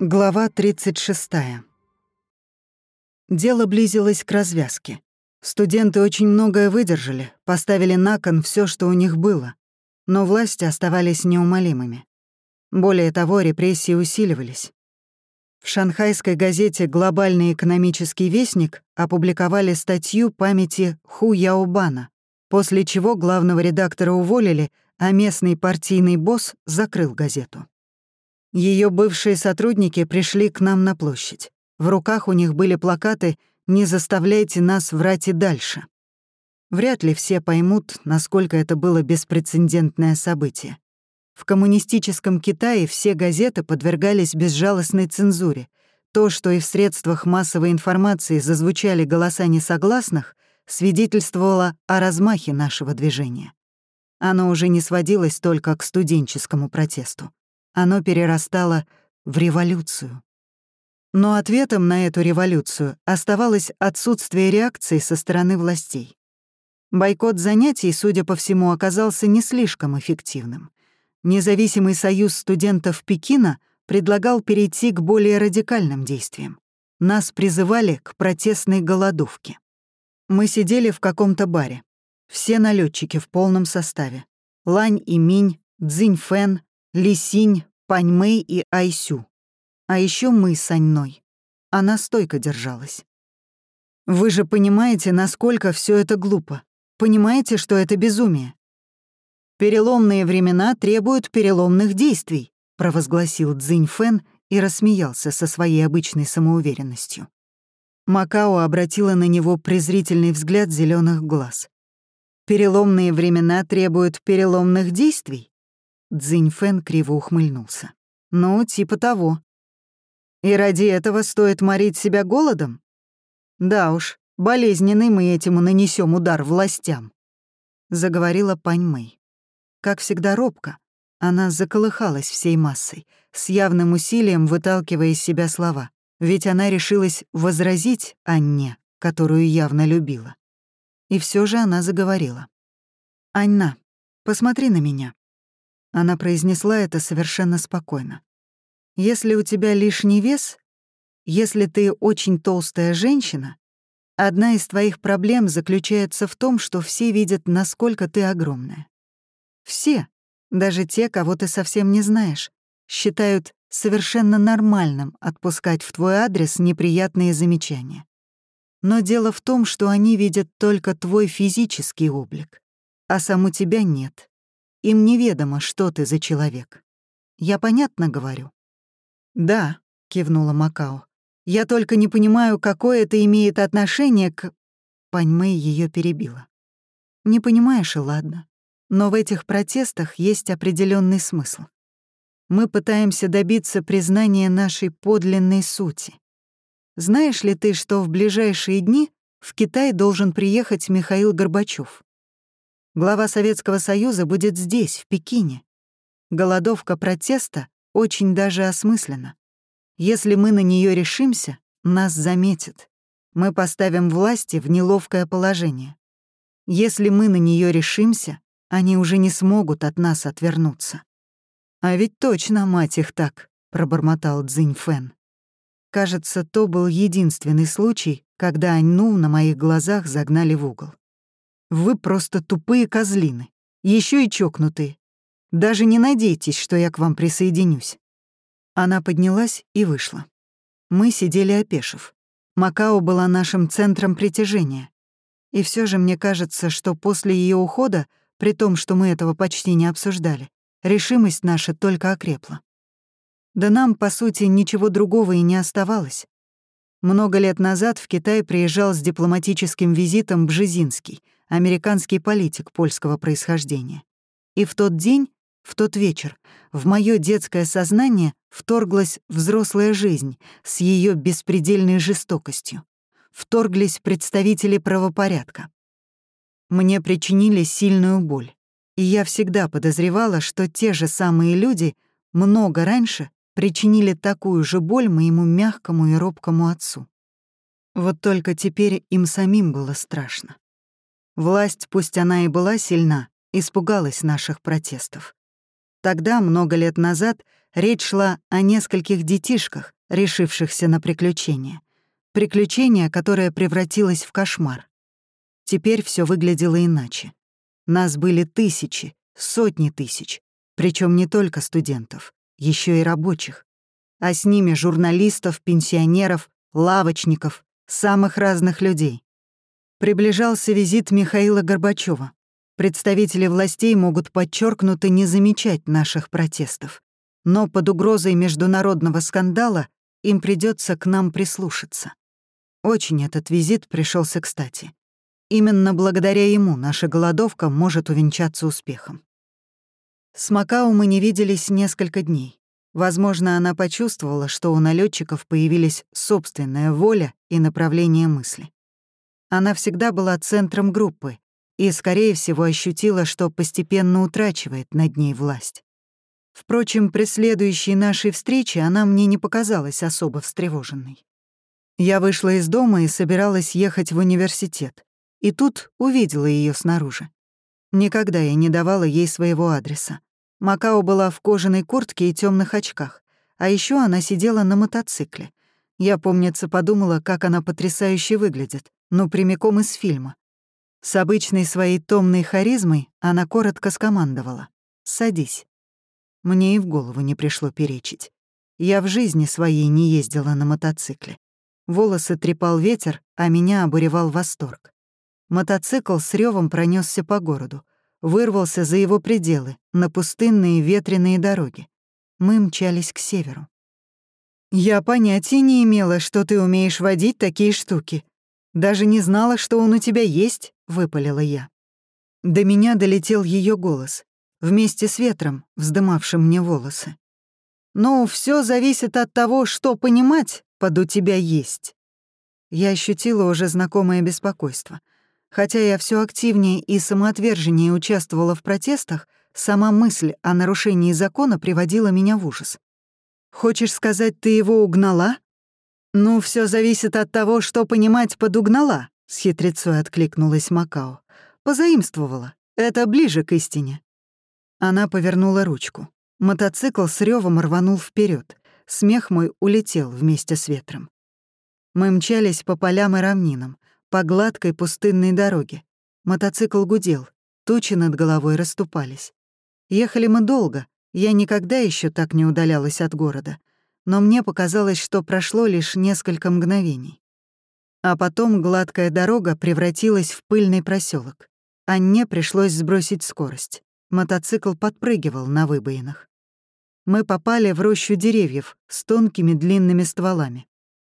Глава 36. Дело близилось к развязке. Студенты очень многое выдержали, поставили на кон все, что у них было, но власти оставались неумолимыми. Более того, репрессии усиливались. В шанхайской газете «Глобальный экономический вестник» опубликовали статью памяти Ху Яобана, после чего главного редактора уволили, а местный партийный босс закрыл газету. Ее бывшие сотрудники пришли к нам на площадь. В руках у них были плакаты «Не заставляйте нас врать и дальше». Вряд ли все поймут, насколько это было беспрецедентное событие. В коммунистическом Китае все газеты подвергались безжалостной цензуре. То, что и в средствах массовой информации зазвучали голоса несогласных, свидетельствовало о размахе нашего движения. Оно уже не сводилось только к студенческому протесту. Оно перерастало в революцию. Но ответом на эту революцию оставалось отсутствие реакции со стороны властей. Бойкот занятий, судя по всему, оказался не слишком эффективным. Независимый союз студентов Пекина предлагал перейти к более радикальным действиям. Нас призывали к протестной голодовке. Мы сидели в каком-то баре. Все налетчики в полном составе. Лань и Минь, Цзинь Фэн, Лисинь, Паньмэй и Айсю. А еще мы с Аньной. Она стойко держалась. Вы же понимаете, насколько все это глупо. Понимаете, что это безумие. «Переломные времена требуют переломных действий», — провозгласил Цзинь Фэн и рассмеялся со своей обычной самоуверенностью. Макао обратила на него презрительный взгляд зеленых глаз. «Переломные времена требуют переломных действий?» Цзинь Фэн криво ухмыльнулся. «Ну, типа того. И ради этого стоит морить себя голодом? Да уж, болезненный мы этим нанесем удар властям», — заговорила Пань Мэй. Как всегда робко, она заколыхалась всей массой, с явным усилием выталкивая из себя слова, ведь она решилась возразить Анне, которую явно любила. И все же она заговорила. «Анна, посмотри на меня. Она произнесла это совершенно спокойно. «Если у тебя лишний вес, если ты очень толстая женщина, одна из твоих проблем заключается в том, что все видят, насколько ты огромная. Все, даже те, кого ты совсем не знаешь, считают совершенно нормальным отпускать в твой адрес неприятные замечания. Но дело в том, что они видят только твой физический облик, а саму тебя нет. Им неведомо, что ты за человек. Я понятно говорю?» «Да», — кивнула Макао. «Я только не понимаю, какое это имеет отношение к...» Паньмэй ее перебила. «Не понимаешь, и ладно. Но в этих протестах есть определенный смысл. Мы пытаемся добиться признания нашей подлинной сути. Знаешь ли ты, что в ближайшие дни в Китай должен приехать Михаил Горбачев? Глава Советского Союза будет здесь, в Пекине. Голодовка протеста очень даже осмыслена. Если мы на нее решимся, нас заметят. Мы поставим власти в неловкое положение. Если мы на нее решимся, они уже не смогут от нас отвернуться. «А ведь точно, мать их так», — пробормотал Цзинь Фэн. Кажется, то был единственный случай, когда Аньну на моих глазах загнали в угол. Вы просто тупые козлины, еще и чокнутые. Даже не надейтесь, что я к вам присоединюсь». Она поднялась и вышла. Мы сидели опешив. Макао была нашим центром притяжения. И все же мне кажется, что после ее ухода, при том, что мы этого почти не обсуждали, решимость наша только окрепла. Да нам, по сути, ничего другого и не оставалось. Много лет назад в Китай приезжал с дипломатическим визитом Бжезинский — американский политик польского происхождения. И в тот день, в тот вечер, в мое детское сознание вторглась взрослая жизнь с ее беспредельной жестокостью. Вторглись представители правопорядка. Мне причинили сильную боль. И я всегда подозревала, что те же самые люди много раньше причинили такую же боль моему мягкому и робкому отцу. Вот только теперь им самим было страшно. Власть, пусть она и была сильна, испугалась наших протестов. Тогда, много лет назад, речь шла о нескольких детишках, решившихся на приключение. Приключение, которое превратилось в кошмар. Теперь все выглядело иначе. Нас были тысячи, сотни тысяч, причем не только студентов, еще и рабочих. А с ними журналистов, пенсионеров, лавочников, самых разных людей. Приближался визит Михаила Горбачева. Представители властей могут подчеркнуто не замечать наших протестов. Но под угрозой международного скандала им придется к нам прислушаться. Очень этот визит пришелся кстати. Именно благодаря ему наша голодовка может увенчаться успехом. С Макао мы не виделись несколько дней. Возможно, она почувствовала, что у налетчиков появились собственная воля и направление мысли. Она всегда была центром группы и, скорее всего, ощутила, что постепенно утрачивает над ней власть. Впрочем, при следующей нашей встрече она мне не показалась особо встревоженной. Я вышла из дома и собиралась ехать в университет. И тут увидела ее снаружи. Никогда я не давала ей своего адреса. Макао была в кожаной куртке и темных очках, а еще она сидела на мотоцикле. Я, помнится, подумала, как она потрясающе выглядит, ну, прямиком из фильма. С обычной своей томной харизмой она коротко скомандовала. «Садись». Мне и в голову не пришло перечить. Я в жизни своей не ездила на мотоцикле. Волосы трепал ветер, а меня обуревал восторг. Мотоцикл с ревом пронесся по городу, вырвался за его пределы, на пустынные ветреные дороги. Мы мчались к северу. «Я понятия не имела, что ты умеешь водить такие штуки. Даже не знала, что он у тебя есть», — выпалила я. До меня долетел ее голос, вместе с ветром, вздымавшим мне волосы. «Ну, все зависит от того, что понимать под «у тебя есть». Я ощутила уже знакомое беспокойство. Хотя я все активнее и самоотверженнее участвовала в протестах, сама мысль о нарушении закона приводила меня в ужас. «Хочешь сказать, ты его угнала?» «Ну, все зависит от того, что понимать под «угнала», — с хитрецой откликнулась Макао. «Позаимствовала. Это ближе к истине». Она повернула ручку. Мотоцикл с ревом рванул вперед. Смех мой улетел вместе с ветром. Мы мчались по полям и равнинам, по гладкой пустынной дороге. Мотоцикл гудел, тучи над головой расступались. Ехали мы долго, я никогда еще так не удалялась от города, но мне показалось, что прошло лишь несколько мгновений. А потом гладкая дорога превратилась в пыльный проселок. Анне пришлось сбросить скорость. Мотоцикл подпрыгивал на выбоинах мы попали в рощу деревьев с тонкими длинными стволами.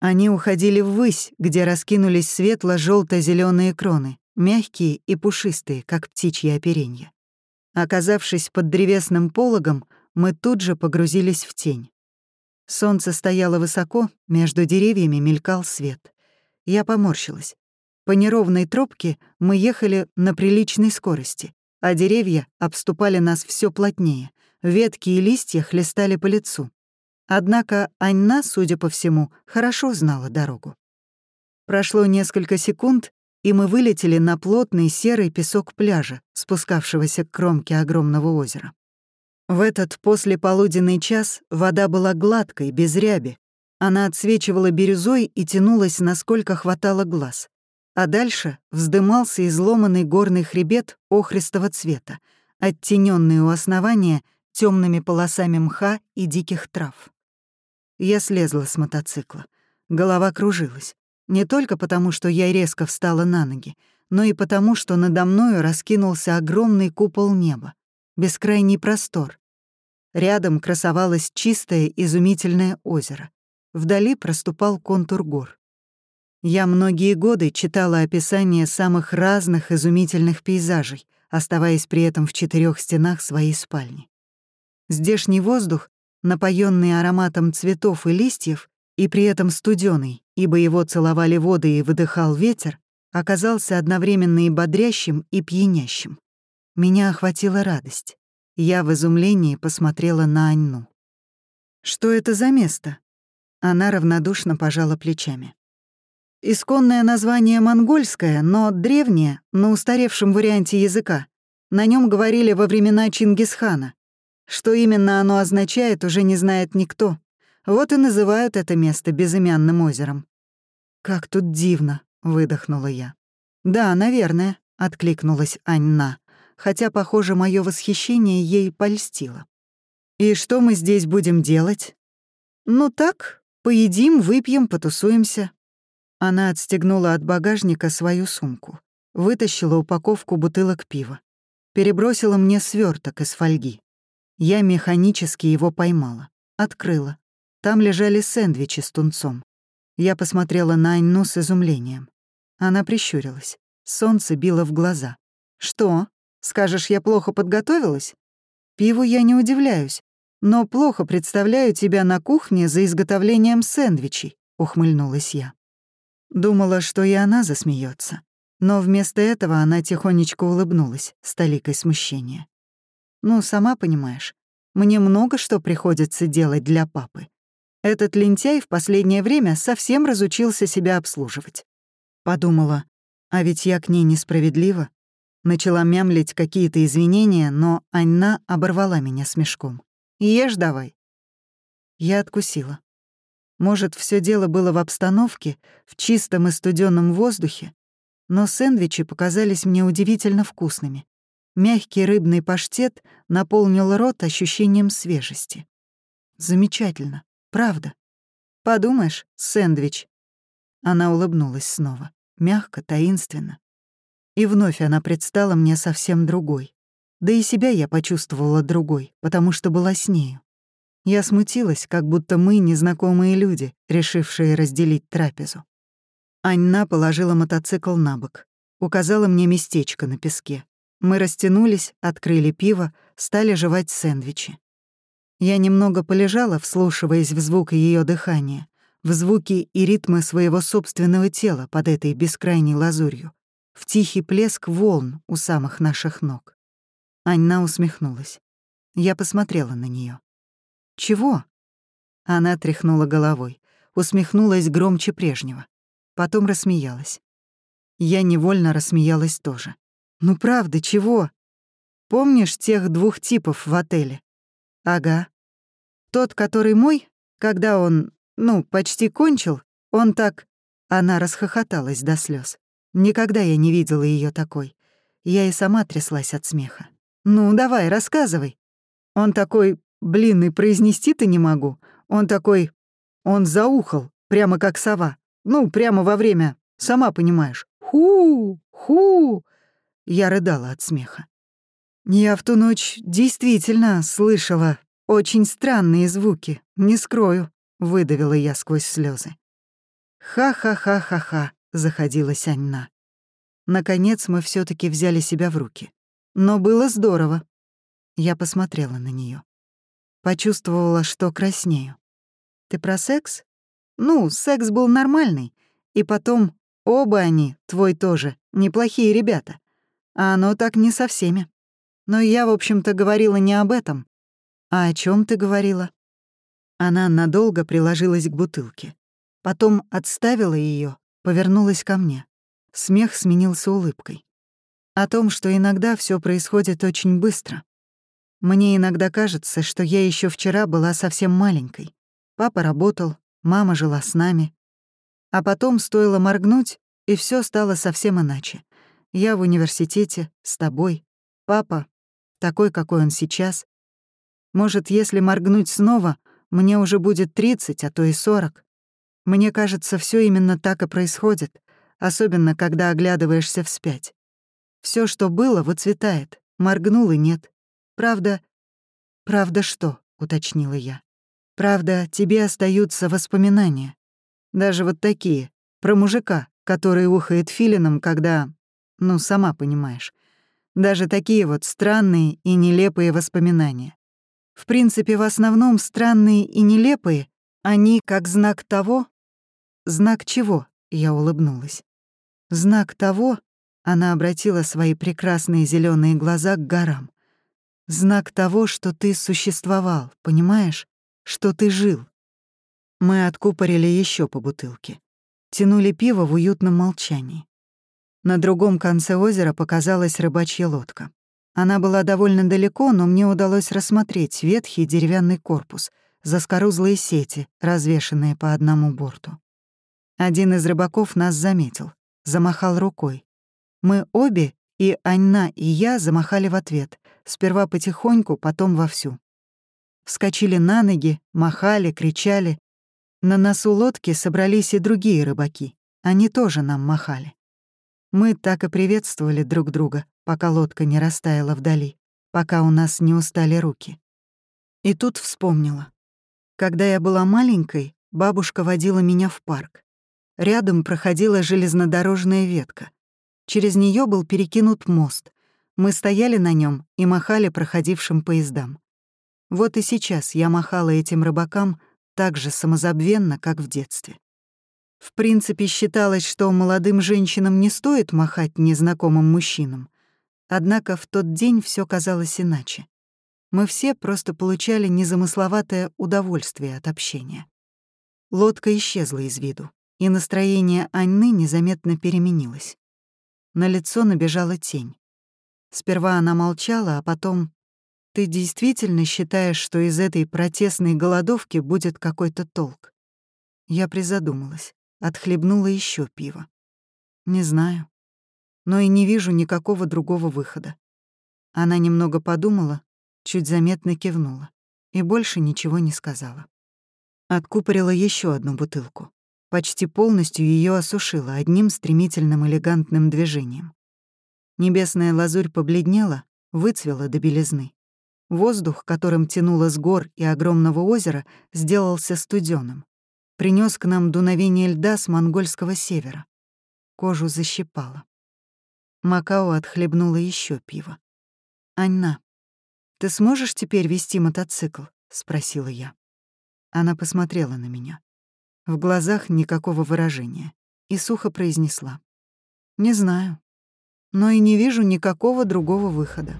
Они уходили ввысь, где раскинулись светло желто зеленые кроны, мягкие и пушистые, как птичьи оперенья. Оказавшись под древесным пологом, мы тут же погрузились в тень. Солнце стояло высоко, между деревьями мелькал свет. Я поморщилась. По неровной тропке мы ехали на приличной скорости, а деревья обступали нас все плотнее, ветки и листья хлестали по лицу. Однако Анна, судя по всему, хорошо знала дорогу. Прошло несколько секунд, и мы вылетели на плотный серый песок пляжа, спускавшегося к кромке огромного озера. В этот послеполуденный час вода была гладкой, без ряби. Она отсвечивала бирюзой и тянулась, насколько хватало глаз. А дальше вздымался изломанный горный хребет охристого цвета, оттененный у основания — темными полосами мха и диких трав. Я слезла с мотоцикла. Голова кружилась. Не только потому, что я резко встала на ноги, но и потому, что надо мною раскинулся огромный купол неба, бескрайний простор. Рядом красовалось чистое, изумительное озеро. Вдали проступал контур гор. Я многие годы читала описания самых разных изумительных пейзажей, оставаясь при этом в четырех стенах своей спальни. Здешний воздух, напоенный ароматом цветов и листьев, и при этом студеный, ибо его целовали воды и выдыхал ветер, оказался одновременно и бодрящим, и пьянящим. Меня охватила радость. Я в изумлении посмотрела на Анну. «Что это за место?» Она равнодушно пожала плечами. Исконное название монгольское, но древнее, на устаревшем варианте языка. На нем говорили во времена Чингисхана. Что именно оно означает, уже не знает никто. Вот и называют это место безымянным озером. «Как тут дивно», — выдохнула я. «Да, наверное», — откликнулась Анна, хотя, похоже, мое восхищение ей польстило. «И что мы здесь будем делать?» «Ну так, поедим, выпьем, потусуемся». Она отстегнула от багажника свою сумку, вытащила упаковку бутылок пива, перебросила мне сверток из фольги. Я механически его поймала, открыла. Там лежали сэндвичи с тунцом. Я посмотрела на Анну с изумлением. Она прищурилась. Солнце било в глаза. «Что? Скажешь, я плохо подготовилась?» «Пиву я не удивляюсь, но плохо представляю тебя на кухне за изготовлением сэндвичей», — ухмыльнулась я. Думала, что и она засмеется, но вместо этого она тихонечко улыбнулась с толикой смущения. «Ну, сама понимаешь, мне много что приходится делать для папы. Этот лентяй в последнее время совсем разучился себя обслуживать. Подумала, а ведь я к ней несправедлива. Начала мямлить какие-то извинения, но Анна оборвала меня смешком. «Ешь давай». Я откусила. Может, все дело было в обстановке, в чистом и студенном воздухе, но сэндвичи показались мне удивительно вкусными. Мягкий рыбный паштет наполнил рот ощущением свежести. Замечательно. Правда. Подумаешь, сэндвич. Она улыбнулась снова, мягко, таинственно. И вновь она предстала мне совсем другой. Да и себя я почувствовала другой, потому что была с нею. Я смутилась, как будто мы незнакомые люди, решившие разделить трапезу. Анна положила мотоцикл на бок, указала мне местечко на песке. Мы растянулись, открыли пиво, стали жевать сэндвичи. Я немного полежала, вслушиваясь в звук ее дыхания, в звуки и ритмы своего собственного тела под этой бескрайней лазурью, в тихий плеск волн у самых наших ног. Анна усмехнулась. Я посмотрела на нее. «Чего?» Она тряхнула головой, усмехнулась громче прежнего. Потом рассмеялась. Я невольно рассмеялась тоже. «Ну правда, чего? Помнишь тех двух типов в отеле? «Ага. Тот, который мой, когда он, ну, почти кончил, он так...» Она расхохоталась до слез. Никогда я не видела ее такой. Я и сама тряслась от смеха. «Ну, давай, рассказывай». Он такой, блин, и произнести-то не могу. Он такой... Он заухал, прямо как сова. Ну, прямо во время, сама понимаешь. Ху, ху. Я рыдала от смеха. Я в ту ночь действительно слышала очень странные звуки, не скрою, выдавила я сквозь слезы. Ха-ха-ха-ха-ха, заходилась Анна. Наконец мы все таки взяли себя в руки. Но было здорово. Я посмотрела на нее, Почувствовала, что краснею. Ты про секс? Ну, секс был нормальный. И потом, оба они, твой тоже, неплохие ребята. А оно так не со всеми. Но я, в общем-то, говорила не об этом. А о чем ты говорила? Она надолго приложилась к бутылке. Потом отставила ее, повернулась ко мне. Смех сменился улыбкой. О том, что иногда все происходит очень быстро. Мне иногда кажется, что я еще вчера была совсем маленькой. Папа работал, мама жила с нами. А потом стоило моргнуть, и все стало совсем иначе. Я в университете, с тобой. Папа такой, какой он сейчас. Может, если моргнуть снова, мне уже будет 30, а то и 40. Мне кажется, все именно так и происходит, особенно когда оглядываешься вспять. Все, что было, выцветает, моргнул и нет. Правда... Правда что? — уточнила я. Правда, тебе остаются воспоминания. Даже вот такие, про мужика, который ухает филином, когда... Ну, сама понимаешь. Даже такие вот странные и нелепые воспоминания. В принципе, в основном странные и нелепые, они как знак того... Знак чего? Я улыбнулась. Знак того, она обратила свои прекрасные зеленые глаза к горам. Знак того, что ты существовал, понимаешь? Что ты жил. Мы откупорили еще по бутылке. тянули пиво в уютном молчании. На другом конце озера показалась рыбачья лодка. Она была довольно далеко, но мне удалось рассмотреть ветхий деревянный корпус, заскорузлые сети, развешанные по одному борту. Один из рыбаков нас заметил, замахал рукой. Мы обе, и Анна, и я, замахали в ответ, сперва потихоньку, потом вовсю. Вскочили на ноги, махали, кричали. На носу лодки собрались и другие рыбаки. Они тоже нам махали. Мы так и приветствовали друг друга, пока лодка не растаяла вдали, пока у нас не устали руки. И тут вспомнила. Когда я была маленькой, бабушка водила меня в парк. Рядом проходила железнодорожная ветка. Через нее был перекинут мост. Мы стояли на нем и махали проходившим поездам. Вот и сейчас я махала этим рыбакам так же самозабвенно, как в детстве. В принципе, считалось, что молодым женщинам не стоит махать незнакомым мужчинам. Однако в тот день все казалось иначе. Мы все просто получали незамысловатое удовольствие от общения. Лодка исчезла из виду, и настроение Анны незаметно переменилось. На лицо набежала тень. Сперва она молчала, а потом ты действительно считаешь, что из этой протестной голодовки будет какой-то толк? Я призадумалась, отхлебнула еще пиво. Не знаю. Но и не вижу никакого другого выхода. Она немного подумала, чуть заметно кивнула и больше ничего не сказала. Откупорила еще одну бутылку. Почти полностью ее осушила одним стремительным элегантным движением. Небесная лазурь побледнела, выцвела до белизны. Воздух, которым тянуло с гор и огромного озера, сделался студеным. Принес к нам дуновение льда с монгольского севера. Кожу защипало. Макао отхлебнула еще пиво. «Анна, ты сможешь теперь вести мотоцикл?» — спросила я. Она посмотрела на меня. В глазах никакого выражения. И сухо произнесла. «Не знаю. Но и не вижу никакого другого выхода».